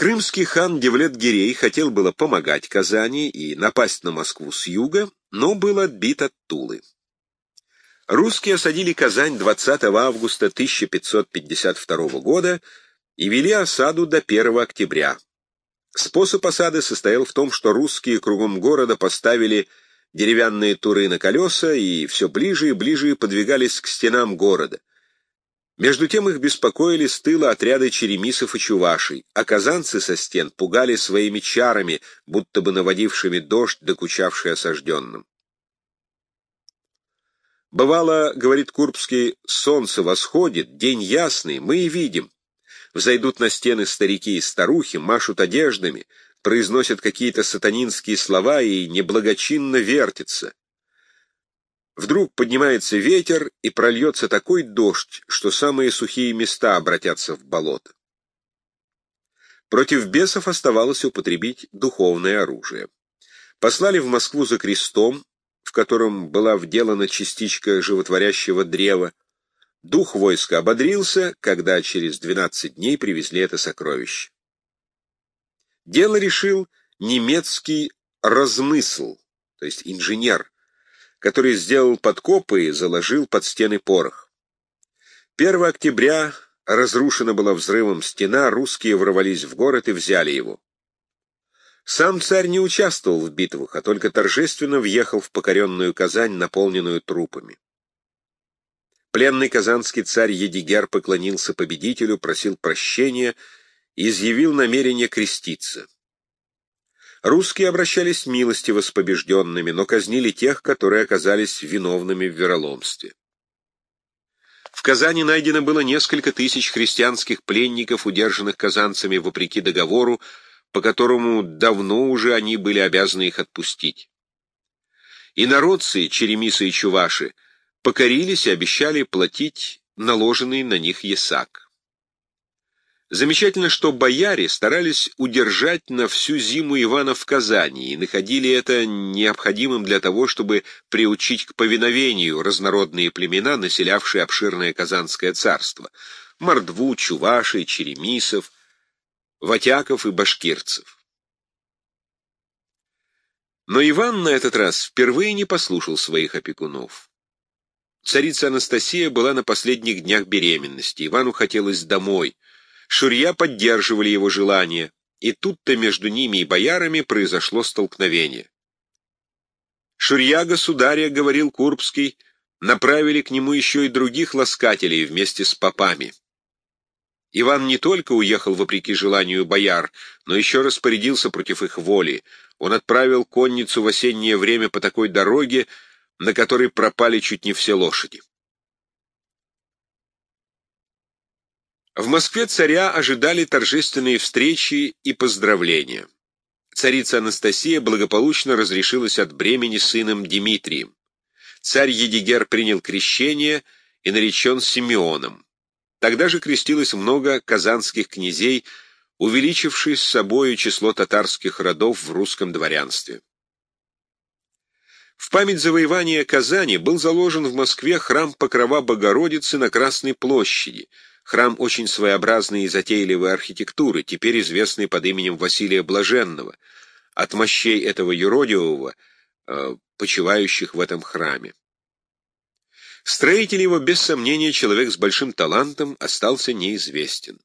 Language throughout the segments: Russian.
Крымский хан Девлет-Гирей хотел было помогать Казани и напасть на Москву с юга, но был отбит от Тулы. Русские осадили Казань 20 августа 1552 года и вели осаду до 1 октября. Способ осады состоял в том, что русские кругом города поставили деревянные туры на колеса и все ближе и ближе подвигались к стенам города. Между тем их беспокоили с тыла отряды черемисов и чувашей, а казанцы со стен пугали своими чарами, будто бы наводившими дождь, докучавший осажденным. Бывало, говорит Курбский, солнце восходит, день ясный, мы и видим. Взойдут на стены старики и старухи, машут одеждами, произносят какие-то сатанинские слова и неблагочинно вертятся. Вдруг поднимается ветер, и прольется такой дождь, что самые сухие места обратятся в болото. Против бесов оставалось употребить духовное оружие. Послали в Москву за крестом, в котором была вделана частичка животворящего древа. Дух войска ободрился, когда через двенадцать дней привезли это сокровище. Дело решил немецкий размысл, то есть инженер, который сделал подкопы и заложил под стены порох. 1 октября разрушена была взрывом стена, русские ворвались в город и взяли его. Сам царь не участвовал в битвах, а только торжественно въехал в покоренную Казань, наполненную трупами. Пленный казанский царь Едигер поклонился победителю, просил прощения и изъявил намерение креститься. Русские обращались милостиво с побежденными, но казнили тех, которые оказались виновными в вероломстве. В Казани найдено было несколько тысяч христианских пленников, удержанных казанцами вопреки договору, по которому давно уже они были обязаны их отпустить. И народцы, черемисы и чуваши, покорились и обещали платить наложенный на них ясак. Замечательно, что бояре старались удержать на всю зиму Ивана в Казани и находили это необходимым для того, чтобы приучить к повиновению разнородные племена, населявшие обширное Казанское царство — мордву, чувашей, черемисов, ватяков и башкирцев. Но Иван на этот раз впервые не послушал своих опекунов. Царица Анастасия была на последних днях беременности, Ивану хотелось домой — Шурья поддерживали его желание, и тут-то между ними и боярами произошло столкновение. Шурья государя, говорил Курбский, направили к нему еще и других ласкателей вместе с попами. Иван не только уехал вопреки желанию бояр, но еще распорядился против их воли. Он отправил конницу в осеннее время по такой дороге, на которой пропали чуть не все лошади. В Москве царя ожидали торжественные встречи и поздравления. Царица Анастасия благополучно разрешилась от бремени сыном Дмитрием. Царь Едигер принял крещение и наречен Симеоном. Тогда же крестилось много казанских князей, увеличивший с собою число татарских родов в русском дворянстве. В память завоевания Казани был заложен в Москве храм Покрова Богородицы на Красной площади — Храм очень своеобразной и затейливой архитектуры, теперь известный под именем Василия Блаженного, от мощей этого юродивого, э, почивающих в этом храме. Строитель его, без сомнения, человек с большим талантом, остался неизвестен.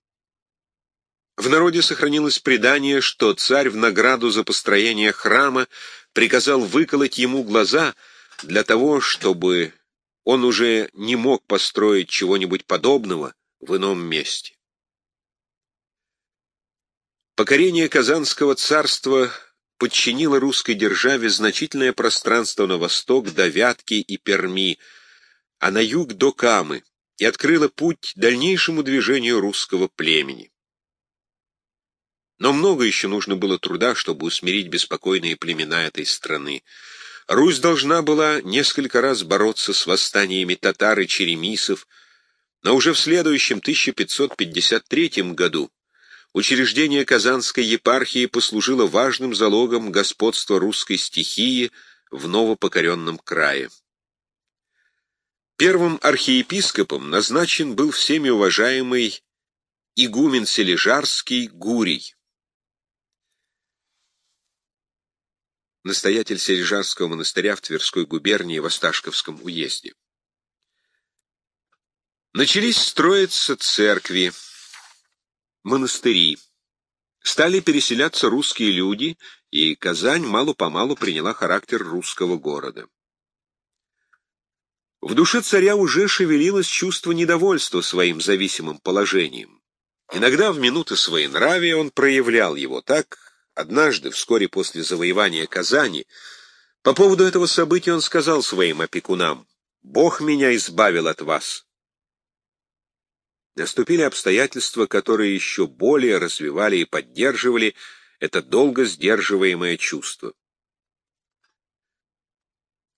В народе сохранилось предание, что царь в награду за построение храма приказал выколоть ему глаза для того, чтобы он уже не мог построить чего-нибудь подобного, в ином месте. Покорение Казанского царства подчинило русской державе значительное пространство на восток до Вятки и Перми, а на юг до Камы, и открыло путь дальнейшему движению русского племени. Но много еще нужно было труда, чтобы усмирить беспокойные племена этой страны. Русь должна была несколько раз бороться с восстаниями татар и черемисов, но уже в следующем 1553 году учреждение Казанской епархии послужило важным залогом господства русской стихии в новопокоренном крае. Первым архиепископом назначен был всеми уважаемый игумен Сележарский Гурий. Настоятель Сележарского монастыря в Тверской губернии в Осташковском уезде. Начались строиться церкви, монастыри. Стали переселяться русские люди, и Казань мало-помалу приняла характер русского города. В душе царя уже шевелилось чувство недовольства своим зависимым положением. Иногда в минуты своенравия он проявлял его так. Однажды, вскоре после завоевания Казани, по поводу этого события он сказал своим опекунам, «Бог меня избавил от вас». Наступили обстоятельства, которые еще более развивали и поддерживали это долго сдерживаемое чувство.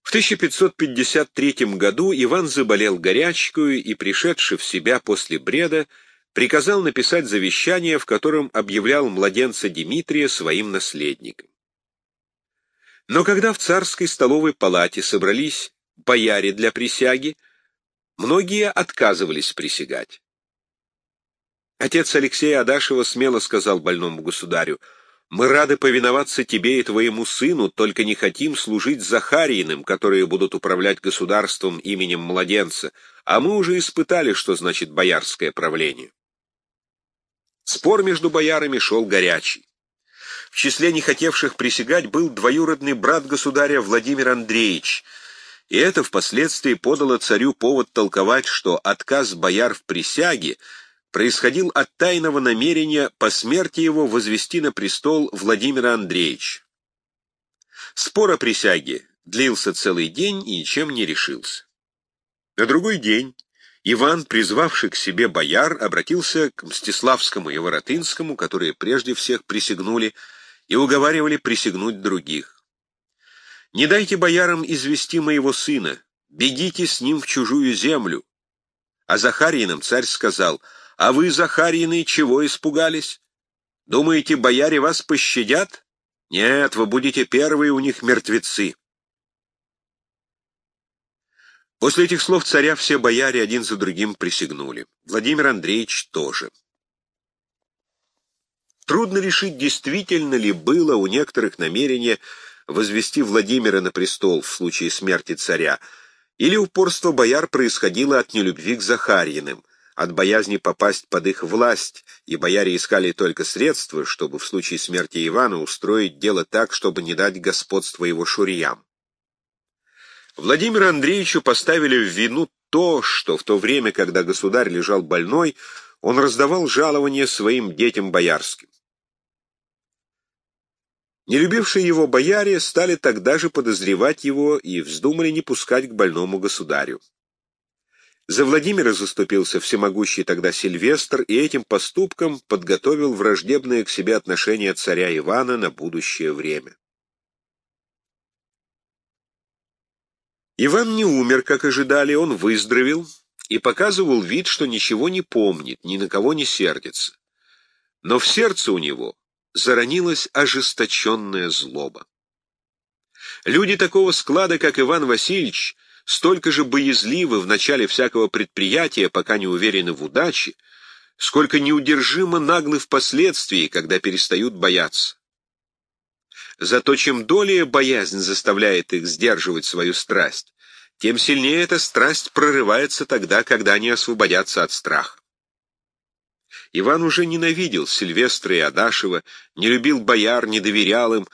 В 1553 году Иван заболел горячкою и, пришедший в себя после бреда, приказал написать завещание, в котором объявлял младенца Дмитрия своим наследником. Но когда в царской столовой палате собрались бояре для присяги, многие отказывались присягать. Отец Алексея Адашева смело сказал больному государю, «Мы рады повиноваться тебе и твоему сыну, только не хотим служить Захарииным, которые будут управлять государством именем младенца, а мы уже испытали, что значит боярское правление». Спор между боярами шел горячий. В числе не хотевших присягать был двоюродный брат государя Владимир Андреевич, и это впоследствии подало царю повод толковать, что отказ бояр в присяге происходил от тайного намерения по смерти его возвести на престол Владимира Андреевича. Спор о присяге длился целый день и ничем не решился. На другой день Иван, призвавший к себе бояр, обратился к Мстиславскому и Воротынскому, которые прежде всех присягнули, и уговаривали присягнуть других. «Не дайте боярам извести моего сына, бегите с ним в чужую землю». А Захарьиным царь сказал, «А вы, Захарьины, чего испугались? Думаете, бояре вас пощадят? Нет, вы будете первые у них мертвецы». После этих слов царя все бояре один за другим присягнули. Владимир Андреевич тоже. Трудно решить, действительно ли было у некоторых намерение возвести Владимира на престол в случае смерти царя, или упорство бояр происходило от нелюбви к Захарьиным, от боязни попасть под их власть, и бояре искали только средства, чтобы в случае смерти Ивана устроить дело так, чтобы не дать господство его шурьям. Владимиру Андреевичу поставили в вину то, что в то время, когда государь лежал больной, он раздавал жалования своим детям боярским. Не любившие его бояре стали тогда же подозревать его и вздумали не пускать к больному государю. За Владимира заступился всемогущий тогда Сильвестр и этим поступком подготовил враждебное к себе отношение царя Ивана на будущее время. Иван не умер, как ожидали, он выздоровел и показывал вид, что ничего не помнит, ни на кого не сердится. Но в сердце у него заронилась ожесточенная злоба. Люди такого склада, как Иван Васильевич, столько же боязливы в начале всякого предприятия, пока не уверены в удаче, сколько неудержимо наглы впоследствии, когда перестают бояться. Зато чем долее боязнь заставляет их сдерживать свою страсть, тем сильнее эта страсть прорывается тогда, когда они освободятся от страха. Иван уже ненавидел Сильвестра и Адашева, не любил бояр, не доверял им,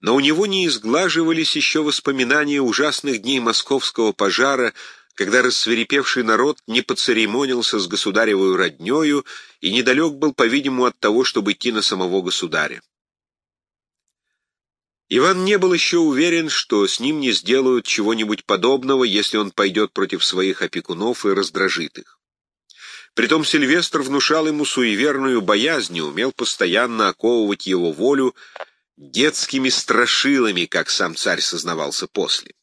но у него не изглаживались еще воспоминания ужасных дней московского пожара, когда рассверепевший народ не поцеремонился с государевою роднёю и недалек был, по-видимому, от того, чтобы идти на самого государя. Иван не был еще уверен, что с ним не сделают чего-нибудь подобного, если он пойдет против своих опекунов и раздражит их. Притом Сильвестр внушал ему суеверную боязнь и умел постоянно оковывать его волю детскими страшилами, как сам царь сознавался после.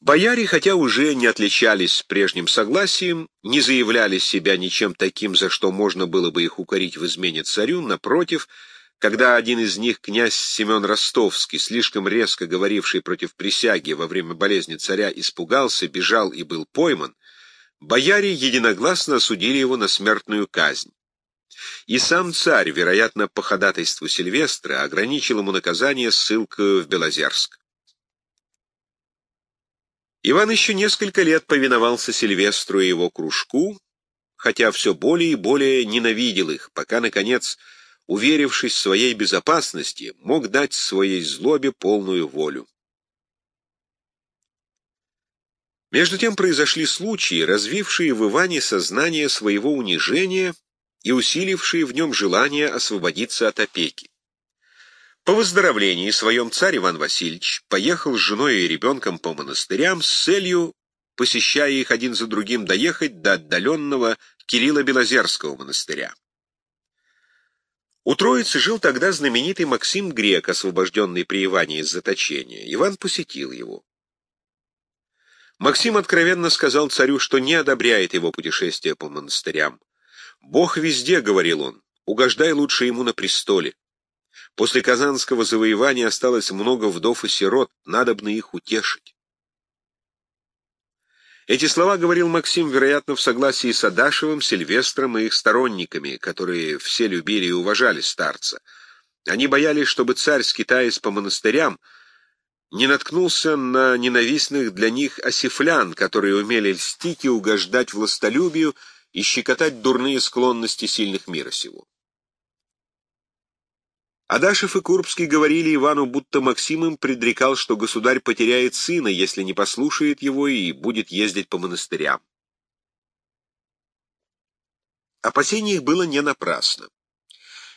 Бояре, хотя уже не отличались прежним согласием, не заявляли себя ничем таким, за что можно было бы их укорить в измене царю, напротив — когда один из них, князь Семен Ростовский, слишком резко говоривший против присяги во время болезни царя, испугался, бежал и был пойман, бояре единогласно осудили его на смертную казнь. И сам царь, вероятно, по ходатайству Сильвестра, ограничил ему наказание ссылкой в Белозерск. Иван еще несколько лет повиновался Сильвестру и его кружку, хотя все более и более ненавидел их, пока, наконец, уверившись в своей безопасности, мог дать своей злобе полную волю. Между тем произошли случаи, развившие в Иване сознание своего унижения и усилившие в нем желание освободиться от опеки. По выздоровлении своем царь Иван Васильевич поехал с женой и ребенком по монастырям с целью, посещая их один за другим, доехать до отдаленного Кирилла Белозерского монастыря. У Троицы жил тогда знаменитый Максим Грек, освобожденный при Иване из заточения. Иван посетил его. Максим откровенно сказал царю, что не одобряет его путешествие по монастырям. «Бог везде», — говорил он, — «угождай лучше ему на престоле. После казанского завоевания осталось много вдов и сирот, надобно их утешить. Эти слова говорил Максим, вероятно, в согласии с Адашевым, Сильвестром и их сторонниками, которые все любили и уважали старца. Они боялись, чтобы царь, скитаясь по монастырям, не наткнулся на ненавистных для них осифлян, которые умели льстить и угождать властолюбию и щекотать дурные склонности сильных мира сего. Адашев и Курбский говорили Ивану, будто Максим им предрекал, что государь потеряет сына, если не послушает его и будет ездить по монастырям. Опасение их было не напрасно.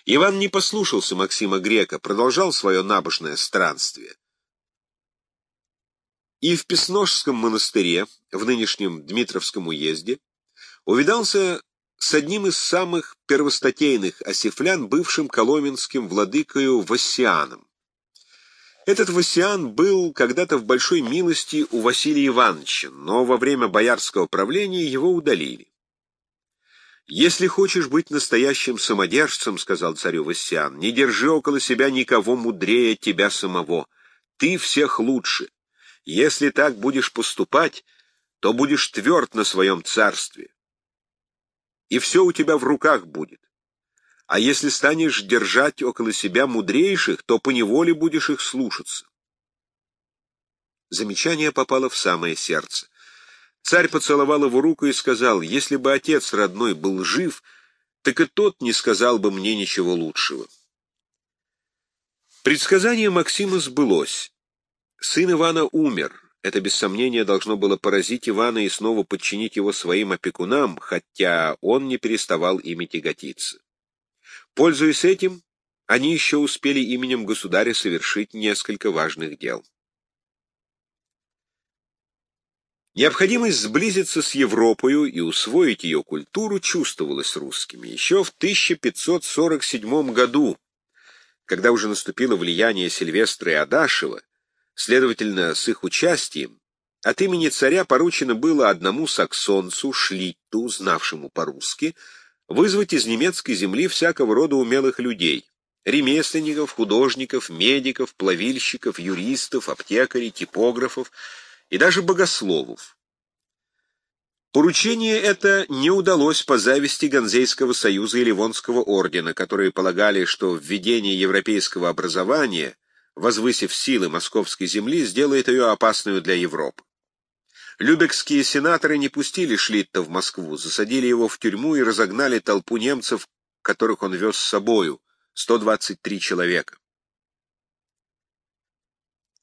Иван не послушался Максима Грека, продолжал свое набожное странствие. И в Песножском монастыре, в нынешнем Дмитровском уезде, увидался с одним из самых первостатейных осифлян, бывшим коломенским владыкою Вассианом. Этот Вассиан был когда-то в большой милости у Василия Ивановича, но во время боярского правления его удалили. «Если хочешь быть настоящим самодержцем, — сказал царю Вассиан, — не держи около себя никого мудрее тебя самого. Ты всех лучше. Если так будешь поступать, то будешь тверд на своем царстве и все у тебя в руках будет. А если станешь держать около себя мудрейших, то поневоле будешь их слушаться. Замечание попало в самое сердце. Царь поцеловал его руку и сказал, если бы отец родной был жив, так и тот не сказал бы мне ничего лучшего. Предсказание Максима сбылось. Сын Ивана умер. Это, без сомнения, должно было поразить Ивана и снова подчинить его своим опекунам, хотя он не переставал ими тяготиться. Пользуясь этим, они еще успели именем государя совершить несколько важных дел. Необходимость сблизиться с Европою и усвоить ее культуру чувствовалась русскими еще в 1547 году, когда уже наступило влияние Сильвестра и Адашева, Следовательно, с их участием от имени царя поручено было одному саксонцу, Шлитту, знавшему по-русски, вызвать из немецкой земли всякого рода умелых людей — ремесленников, художников, медиков, плавильщиков, юристов, аптекарей, типографов и даже богословов. Поручение это не удалось по зависти Ганзейского союза и Ливонского ордена, которые полагали, что введение европейского образования — возвысив силы московской земли, сделает ее опасную для Европы. Любекские сенаторы не пустили Шлитта в Москву, засадили его в тюрьму и разогнали толпу немцев, которых он вез с собою, 123 человека.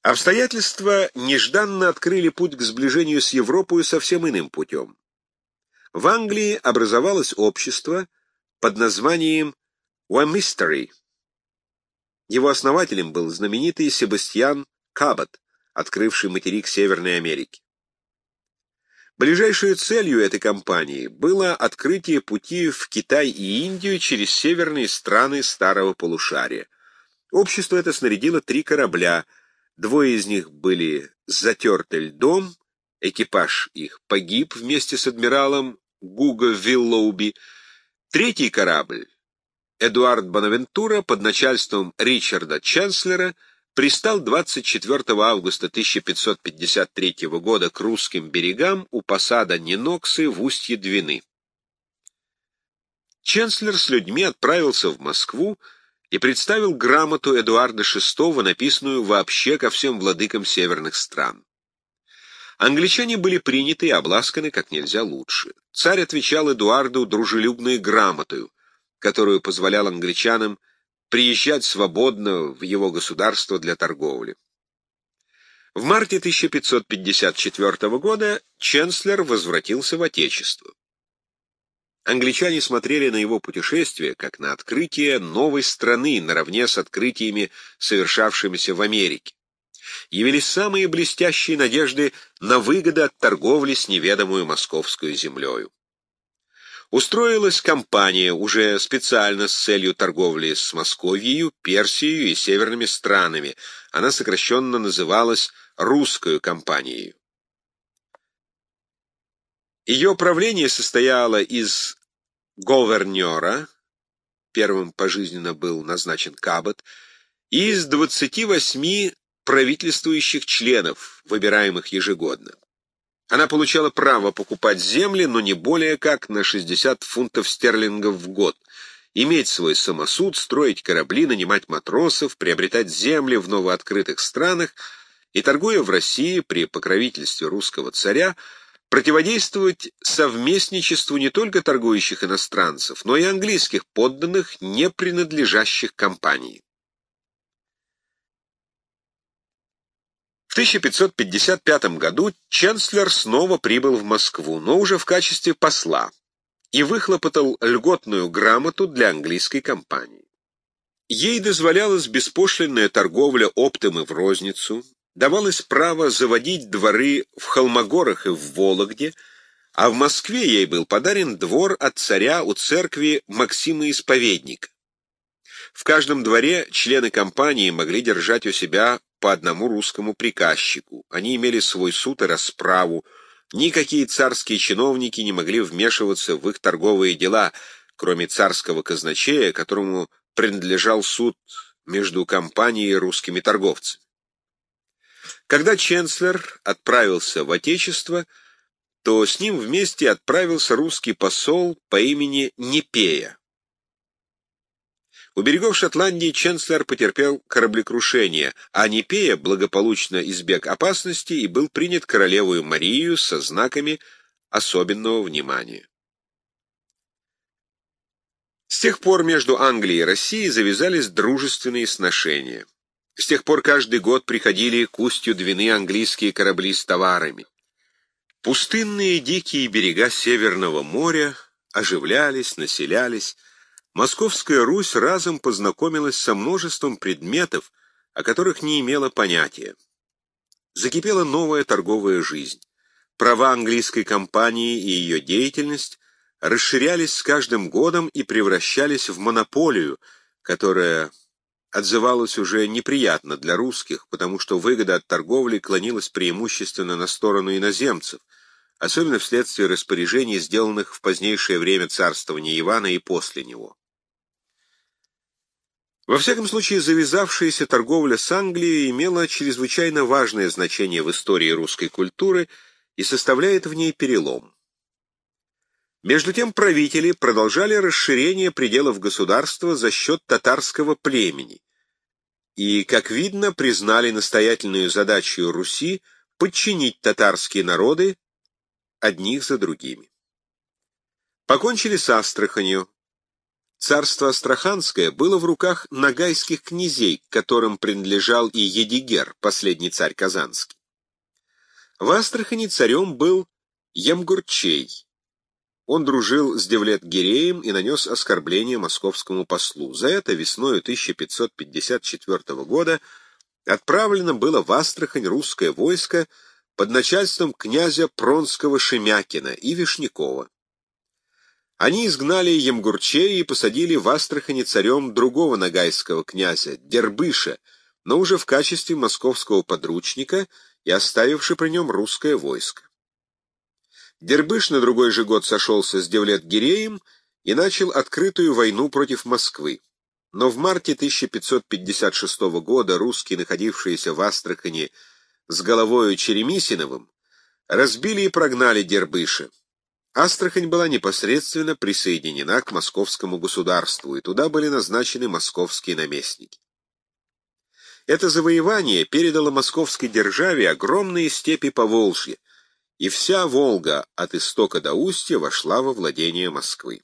Обстоятельства нежданно открыли путь к сближению с Европой совсем иным путем. В Англии образовалось общество под названием «Уэмистери», его основателем был знаменитый Себастьян Кабот, открывший материк Северной Америки. Ближайшей целью этой кампании было открытие пути в Китай и Индию через северные страны старого полушария. Общество это снарядило три корабля, двое из них были затерты льдом, экипаж их погиб вместе с адмиралом Гуго Виллоуби, третий корабль Эдуард Бонавентура под начальством Ричарда Ченслера пристал 24 августа 1553 года к русским берегам у посада Ниноксы в устье Двины. Ченслер с людьми отправился в Москву и представил грамоту Эдуарда VI, написанную вообще ко всем владыкам северных стран. Англичане были приняты и обласканы как нельзя лучше. Царь отвечал Эдуарду дружелюбной грамотою, которую позволял англичанам приезжать свободно в его государство для торговли. В марте 1554 года Ченслер возвратился в Отечество. Англичане смотрели на его путешествие как на открытие новой страны наравне с открытиями, совершавшимися в Америке. Явились самые блестящие надежды на выгоды от торговли с неведомую московскую землею. Устроилась компания уже специально с целью торговли с Московией, Персией и северными странами. Она сокращенно называлась «Русскую компанией». Ее правление состояло из говернера, первым пожизненно был назначен Кабот, и из 28 правительствующих членов, выбираемых ежегодно. Она получала право покупать земли, но не более как на 60 фунтов стерлингов в год, иметь свой самосуд, строить корабли, нанимать матросов, приобретать земли в новооткрытых странах и, торгуя в России при покровительстве русского царя, противодействовать совместничеству не только торгующих иностранцев, но и английских подданных, не принадлежащих компании. 1555 году Ченслер снова прибыл в Москву, но уже в качестве посла, и выхлопотал льготную грамоту для английской компании. Ей дозволялась беспошлинная торговля оптом и в розницу, давалось право заводить дворы в Холмогорах и в Вологде, а в Москве ей был подарен двор от царя у церкви Максима Исповедника. В каждом дворе члены компании могли держать у себя по одному русскому приказчику. Они имели свой суд и расправу. Никакие царские чиновники не могли вмешиваться в их торговые дела, кроме царского казначея, которому принадлежал суд между компанией и русскими торговцами. Когда Ченслер отправился в Отечество, то с ним вместе отправился русский посол по имени Непея. У берегов Шотландии Ченслер потерпел кораблекрушение, а Непея благополучно избег опасности и был принят королевою Марию со знаками особенного внимания. С тех пор между Англией и Россией завязались дружественные сношения. С тех пор каждый год приходили к устью Двины английские корабли с товарами. Пустынные дикие берега Северного моря оживлялись, населялись. Московская Русь разом познакомилась со множеством предметов, о которых не имела понятия. Закипела новая торговая жизнь. Права английской компании и ее деятельность расширялись с каждым годом и превращались в монополию, которая отзывалось уже неприятно для русских, потому что выгода от торговли клонилась преимущественно на сторону иноземцев, особенно вследствие распоряжений, сделанных в позднейшее время царствования Ивана и после него. Во всяком случае, завязавшаяся торговля с Англией имела чрезвычайно важное значение в истории русской культуры и составляет в ней перелом. Между тем правители продолжали расширение пределов государства за счет татарского племени, и, как видно, признали настоятельную задачу Руси подчинить татарские народы одних за другими. Покончили с Астраханью. Царство Астраханское было в руках нагайских князей, которым принадлежал и Едигер, последний царь Казанский. В Астрахани царем был Ямгурчей, он дружил с Девлет-Гиреем и нанес оскорбление московскому послу. За это весною 1554 года отправлено было в Астрахань русское войско под начальством князя Пронского-Шемякина и Вишнякова. Они изгнали Емгурчея и посадили в Астрахани царем другого нагайского князя, Дербыша, но уже в качестве московского подручника и оставивши при нем русское войско. Дербыш на другой же год сошелся с Девлет-Гиреем и начал открытую войну против Москвы. Но в марте 1556 года русские, находившиеся в Астрахани с головою Черемисиновым, разбили и прогнали Дербыша. Астрахань была непосредственно присоединена к московскому государству, и туда были назначены московские наместники. Это завоевание передало московской державе огромные степи Поволжья, и вся Волга от истока до устья вошла во владение Москвы.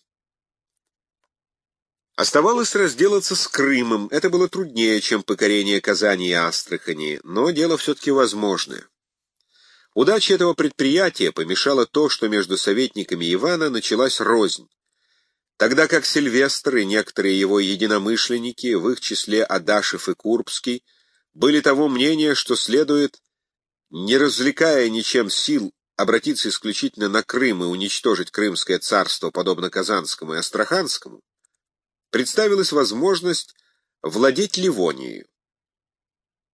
Оставалось разделаться с Крымом. Это было труднее, чем покорение Казани и Астрахани, но дело все-таки возможное. Удаче этого предприятия помешало то, что между советниками Ивана началась рознь. Тогда как Сильвестр и некоторые его единомышленники, в их числе Адашев и Курбский, были того мнения, что следует, не развлекая ничем сил, обратиться исключительно на Крым и уничтожить Крымское царство, подобно Казанскому и Астраханскому, представилась возможность владеть Ливонией.